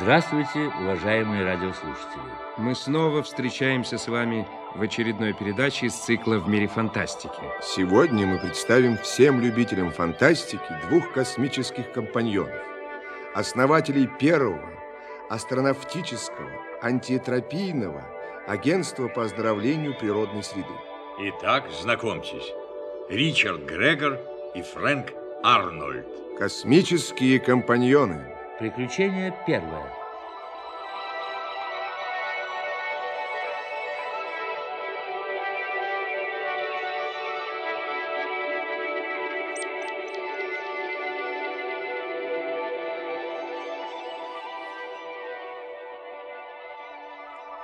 Здравствуйте, уважаемые радиослушатели. Мы снова встречаемся с вами в очередной передаче из цикла «В мире фантастики». Сегодня мы представим всем любителям фантастики двух космических компаньонов. Основателей первого астронавтического антиэтропийного агентства по оздоровлению природной среды. Итак, знакомьтесь, Ричард Грегор и Фрэнк Арнольд. Космические компаньоны. Приключение первое.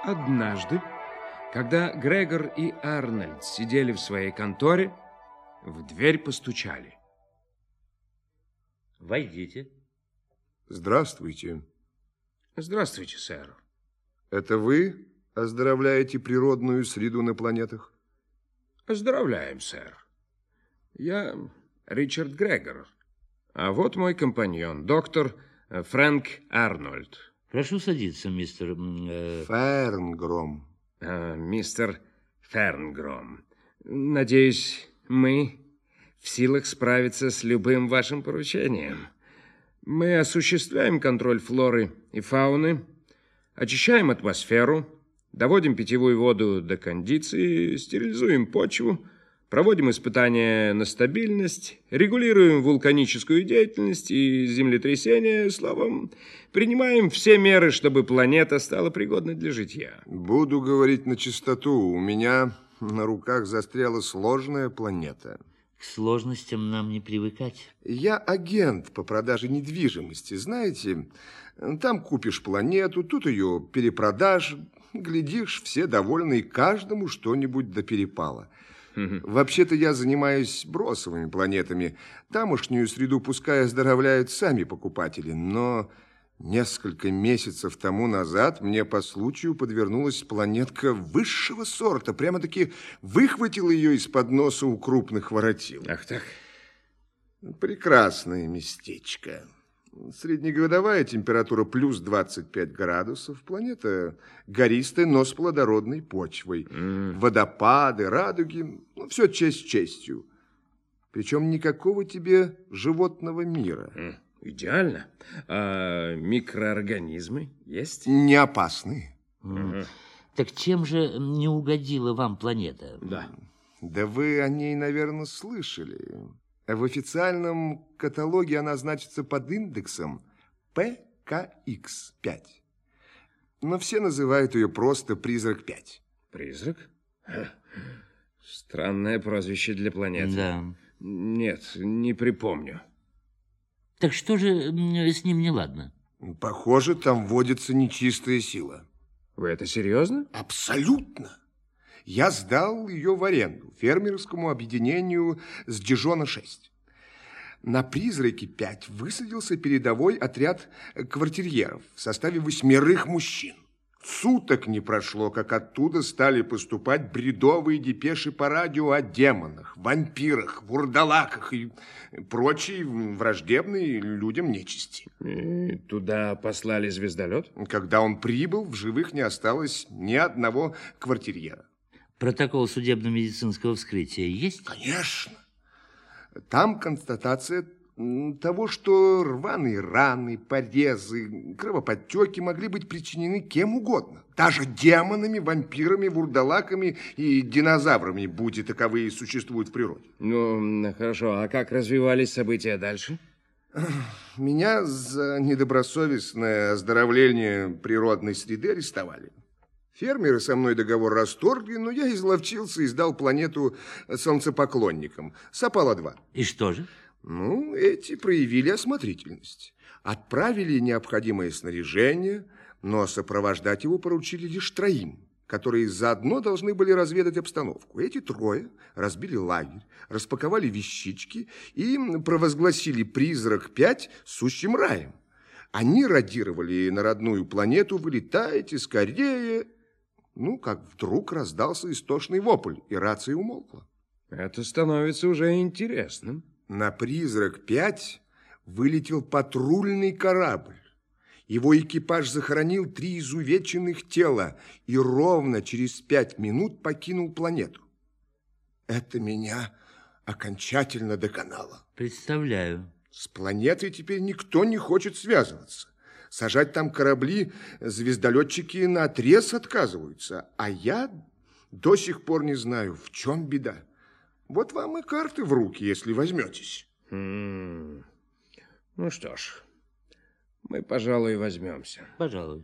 Однажды, когда Грегор и Арнольд сидели в своей конторе, в дверь постучали. Войдите. Здравствуйте. Здравствуйте, сэр. Это вы оздоровляете природную среду на планетах? Поздравляем, сэр. Я Ричард Грегор. А вот мой компаньон, доктор Фрэнк Арнольд. Прошу садиться, мистер... э, Фернгром. А, мистер Фернгром. Надеюсь, мы в силах справиться с любым вашим поручением. Мы осуществляем контроль флоры и фауны, очищаем атмосферу, доводим питьевую воду до кондиции, стерилизуем почву, проводим испытания на стабильность, регулируем вулканическую деятельность и землетрясения, словом, принимаем все меры, чтобы планета стала пригодной для житья. Буду говорить на чистоту. У меня на руках застряла сложная планета. К сложностям нам не привыкать. Я агент по продаже недвижимости. Знаете, там купишь планету, тут ее перепродашь. Глядишь, все довольны, и каждому что-нибудь до перепала. Вообще-то я занимаюсь бросовыми планетами. Тамошнюю среду пускай оздоровляют сами покупатели, но несколько месяцев тому назад мне по случаю подвернулась планетка высшего сорта. Прямо-таки выхватил ее из-под носа у крупных воротил. Ах так. Прекрасное местечко. Среднегодовая температура плюс 25 градусов. Планета гористая, но с плодородной почвой. Водопады, радуги. Ну, все честь честью. Причем никакого тебе животного мира. М, Идеально. А микроорганизмы есть? Не опасные. М. Так чем же не угодила вам планета? Да. Да вы о ней, наверное, слышали. В официальном каталоге она значится под индексом ПКХ-5. Но все называют ее просто «Призрак-5». Призрак? Странное прозвище для планеты. Да. Нет, не припомню. Так что же с ним не ладно? Похоже, там водится нечистая сила. Вы это серьезно? Абсолютно. Я сдал ее в аренду фермерскому объединению с Дижона-6. На «Призраке-5» высадился передовой отряд квартирьеров в составе восьмерых мужчин. Суток не прошло, как оттуда стали поступать бредовые депеши по радио о демонах, вампирах, вурдалаках и прочей враждебной людям нечисти. И туда послали звездолет? Когда он прибыл, в живых не осталось ни одного квартирьера. Протокол судебно-медицинского вскрытия есть? Конечно. Там констатация того, что рваные раны, порезы, кровоподтеки могли быть причинены кем угодно. Даже демонами, вампирами, вурдалаками и динозаврами, будь и таковые существуют в природе. Ну, хорошо. А как развивались события дальше? Меня за недобросовестное оздоровление природной среды арестовали. Фермеры со мной договор расторгли, но я изловчился и сдал планету солнцепоклонникам. Сапала-2. И что же? Ну, эти проявили осмотрительность. Отправили необходимое снаряжение, но сопровождать его поручили лишь троим, которые заодно должны были разведать обстановку. Эти трое разбили лагерь, распаковали вещички и провозгласили «Призрак-5» сущим раем. Они радировали на родную планету «Вылетайте скорее!» Ну, как вдруг раздался истошный вопль, и рация умолкла. Это становится уже интересным. На «Призрак-5» вылетел патрульный корабль. Его экипаж захоронил три изувеченных тела и ровно через пять минут покинул планету. Это меня окончательно доконало. Представляю. С планетой теперь никто не хочет связываться. Сажать там корабли звездолетчики на отрез отказываются, а я до сих пор не знаю, в чем беда. Вот вам и карты в руки, если возьметесь. М, Ну что ж, мы, пожалуй, возьмемся. Пожалуй.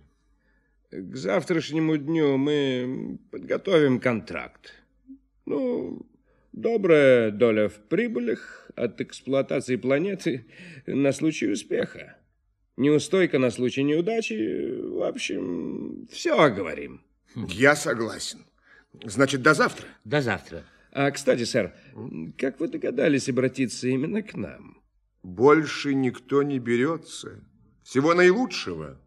К завтрашнему дню мы подготовим контракт. Ну, добрая доля в прибылях от эксплуатации планеты на случай успеха. Неустойка на случай неудачи. В общем, все оговорим. Я согласен. Значит, до завтра. До завтра. А, кстати, сэр, как вы догадались обратиться именно к нам? Больше никто не берется. Всего наилучшего.